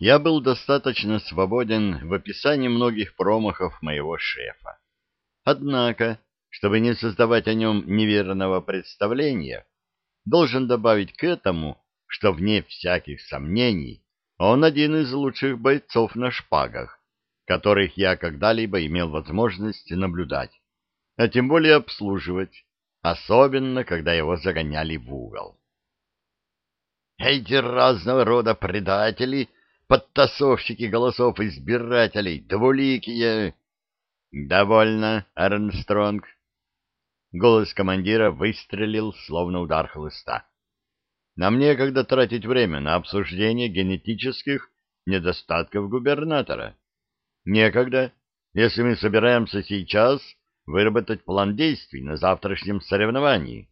Я был достаточно свободен в описании многих промахов моего шефа. Однако, чтобы не создавать о нем неверного представления, должен добавить к этому, что вне всяких сомнений он один из лучших бойцов на шпагах, которых я когда-либо имел возможность наблюдать, а тем более обслуживать, особенно когда его загоняли в угол. Эти разного рода предатели, подтасовщики голосов избирателей, двуликие... Довольно, Армстронг. Голос командира выстрелил, словно удар хлыста. Нам некогда тратить время на обсуждение генетических недостатков губернатора. Некогда, если мы собираемся сейчас выработать план действий на завтрашнем соревновании.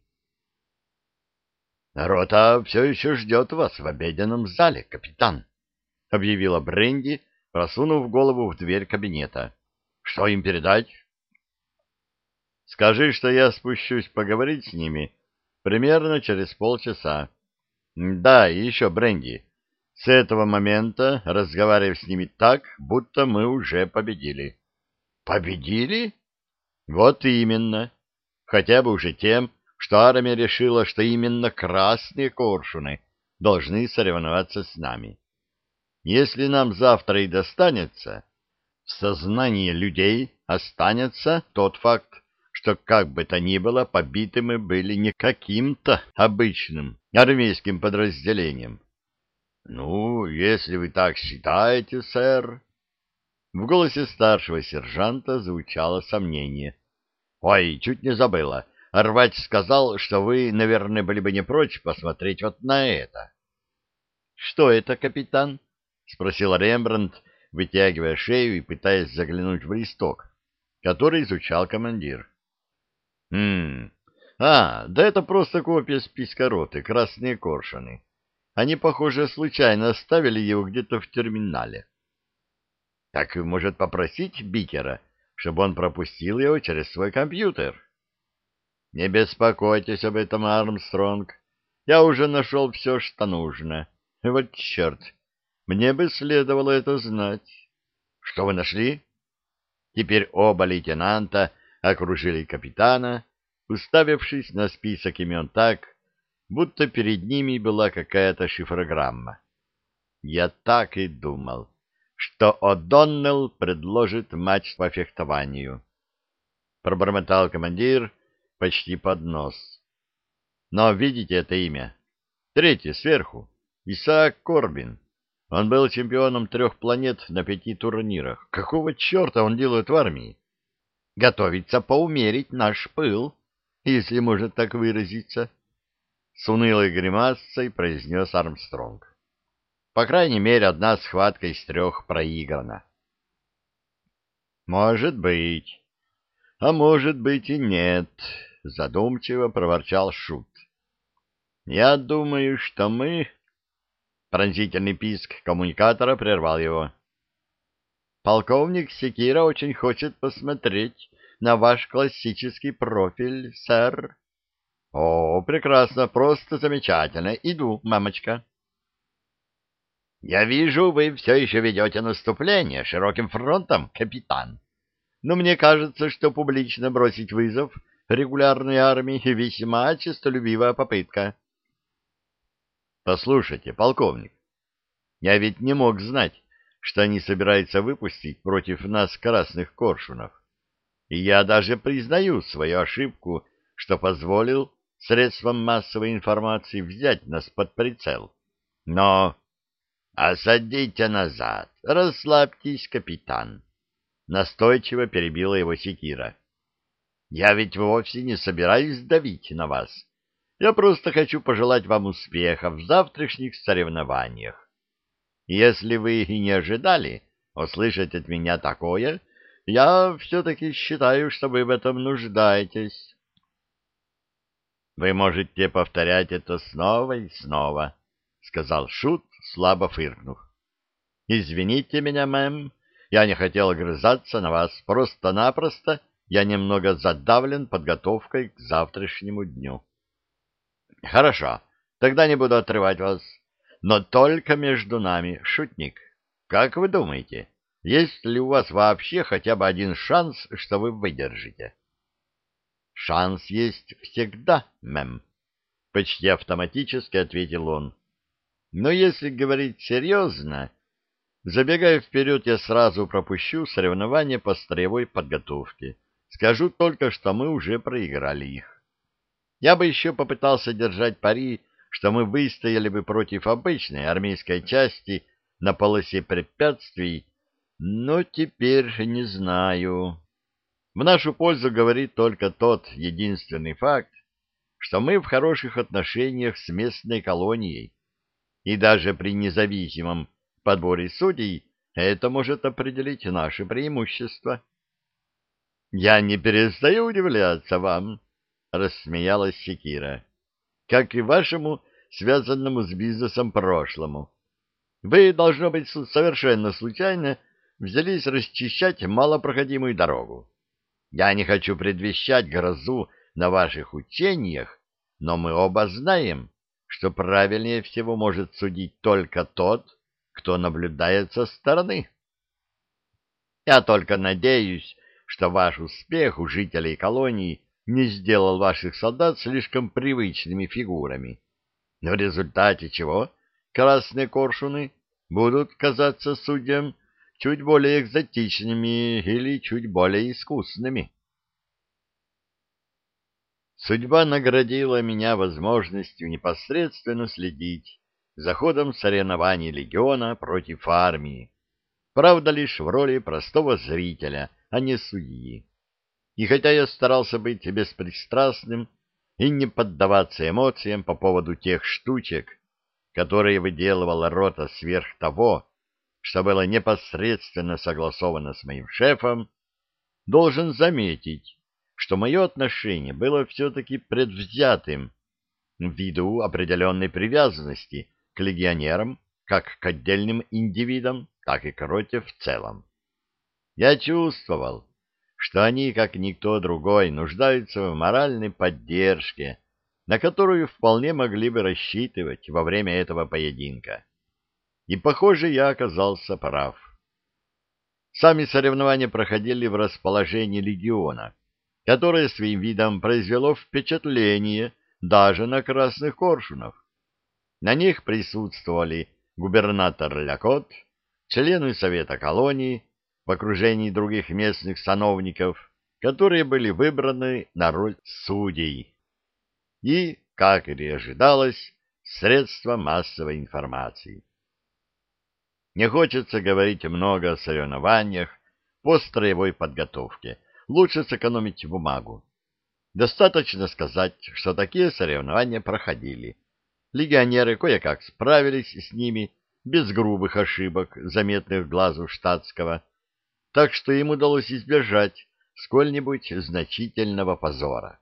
«Рота все еще ждет вас в обеденном зале, капитан», — объявила Бренди, просунув голову в дверь кабинета. «Что им передать?» «Скажи, что я спущусь поговорить с ними примерно через полчаса. Да, и еще, Бренди, с этого момента разговаривай с ними так, будто мы уже победили». «Победили?» «Вот именно. Хотя бы уже тем, что армия решила, что именно красные коршуны должны соревноваться с нами. Если нам завтра и достанется, в сознании людей останется тот факт, что как бы то ни было, побиты мы были не каким-то обычным армейским подразделением. — Ну, если вы так считаете, сэр... В голосе старшего сержанта звучало сомнение. — Ой, чуть не забыла. Рвач сказал, что вы, наверное, были бы не прочь посмотреть вот на это. — Что это, капитан? — спросил Рембрандт, вытягивая шею и пытаясь заглянуть в листок, который изучал командир. — Хм... А, да это просто копия списка роты, красные коршуны. Они, похоже, случайно оставили его где-то в терминале. — Так, может, попросить Бикера, чтобы он пропустил его через свой компьютер? — не беспокойтесь об этом, Армстронг. Я уже нашел все, что нужно. Вот черт, мне бы следовало это знать. Что вы нашли? Теперь оба лейтенанта окружили капитана, уставившись на список имен так, будто перед ними была какая-то шифрограмма. Я так и думал, что О'Доннелл предложит матч по фехтованию. Пробормотал командир, почти под нос. Но видите это имя? Третье сверху. Исаак Корбин. Он был чемпионом трех планет на пяти турнирах. Какого черта он делает в армии? Готовится поумерить наш пыл, если можно так выразиться. С унылой гримасой произнес Армстронг. По крайней мере, одна схватка из трех проиграна. Может быть. А может быть и нет, — задумчиво проворчал Шут. «Я думаю, что мы...» Пронзительный писк коммуникатора прервал его. «Полковник Секира очень хочет посмотреть на ваш классический профиль, сэр». «О, прекрасно, просто замечательно. Иду, мамочка». «Я вижу, вы все еще ведете наступление широким фронтом, капитан. Но мне кажется, что публично бросить вызов регулярной армии весьма честолюбивая попытка. Послушайте, полковник, я ведь не мог знать, что они собираются выпустить против нас красных коршунов. И я даже признаю свою ошибку, что позволил средствам массовой информации взять нас под прицел. Но... «Осадите назад! Расслабьтесь, капитан!» Настойчиво перебила его секира. Я ведь вовсе не собираюсь давить на вас. Я просто хочу пожелать вам успеха в завтрашних соревнованиях. Если вы и не ожидали услышать от меня такое, я все-таки считаю, что вы в этом нуждаетесь. Вы можете повторять это снова и снова, — сказал Шут, слабо фыркнув. — Извините меня, мэм, я не хотел грызаться на вас, просто-напросто я немного задавлен подготовкой к завтрашнему дню. — Хорошо, тогда не буду отрывать вас. Но только между нами, шутник. как вы думаете, есть ли у вас вообще хотя бы один шанс, что вы выдержите? Шанс есть всегда, мэм, почти автоматически ответил он. Но если говорить серьезно, забегая вперед, я сразу пропущу соревнования по строевой подготовке. Скажу только, что мы уже проиграли их. Я бы еще попытался держать пари, что мы выстояли бы против обычной армейской части на полосе препятствий, но теперь не знаю. В нашу пользу говорит только тот единственный факт, что мы в хороших отношениях с местной колонией, и даже при независимом подборе судей это может определить наше преимущество. — Я не перестаю удивляться вам, — рассмеялась Секира, — как и вашему связанному с бизнесом прошлому. Вы, должно быть, совершенно случайно взялись расчищать малопроходимую дорогу. Я не хочу предвещать грозу на ваших учениях, но мы оба знаем, что правильнее всего может судить только тот, кто наблюдает со стороны. Я только надеюсь, что ваш успех у жителей колонии не сделал ваших солдат слишком привычными фигурами, в результате чего красные коршуны будут казаться судьям чуть более экзотичными или чуть более искусными. Судьба наградила меня возможностью непосредственно следить за ходом соревнований легиона против армии, правда лишь в роли простого зрителя, а не судьи. И хотя я старался быть беспристрастным и не поддаваться эмоциям по поводу тех штучек, которые выделывала рота сверх того, что было непосредственно согласовано с моим шефом, должен заметить, что мое отношение было все-таки предвзятым ввиду определенной привязанности к легионерам, как к отдельным индивидам, так и к роте в целом. Я чувствовал, что они, как никто другой, нуждаются в моральной поддержке, на которую вполне могли бы рассчитывать во время этого поединка. И, похоже, я оказался прав. Сами соревнования проходили в расположении легиона, которое своим видом произвело впечатление даже на красных коршунов. На них присутствовали губернатор Лякот, члены Совета колонии в окружении других местных сановников, которые были выбраны на роль судей. И, как и ожидалось, средства массовой информации. Не хочется говорить много о соревнованиях по строевой подготовке. Лучше сэкономить бумагу. Достаточно сказать, что такие соревнования проходили. Легионеры кое-как справились с ними без грубых ошибок, заметных глазу штатского, так что им удалось избежать сколь-нибудь значительного позора.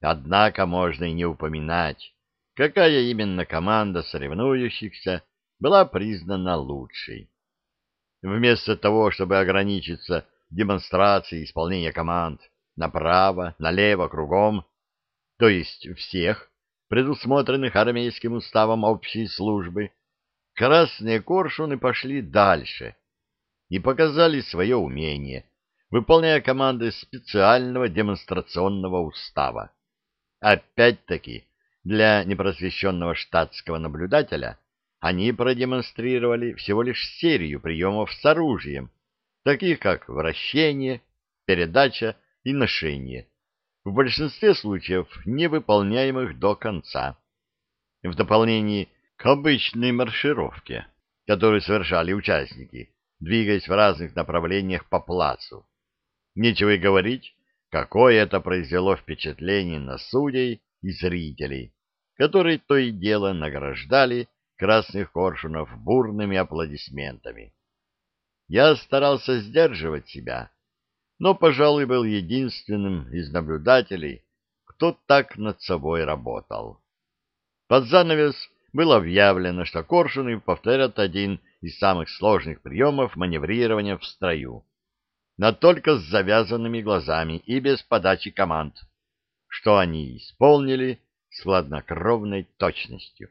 Однако можно и не упоминать, какая именно команда соревнующихся была признана лучшей. Вместо того, чтобы ограничиться демонстрацией исполнения команд направо, налево, кругом, то есть всех, предусмотренных армейским уставом общей службы, красные коршуны пошли дальше и показали свое умение, выполняя команды специального демонстрационного устава. Опять-таки, для непросвещенного штатского наблюдателя – они продемонстрировали всего лишь серию приемов с оружием, таких как вращение, передача и ношение, в большинстве случаев невыполняемых до конца. В дополнение к обычной маршировке, которую совершали участники, двигаясь в разных направлениях по плацу. Нечего и говорить, какое это произвело впечатление на судей и зрителей, которые то и дело награждали красных коршунов бурными аплодисментами. Я старался сдерживать себя, но, пожалуй, был единственным из наблюдателей, кто так над собой работал. Под занавес было объявлено, что коршуны повторят один из самых сложных приемов маневрирования в строю, но только с завязанными глазами и без подачи команд, что они исполнили с хладнокровной точностью.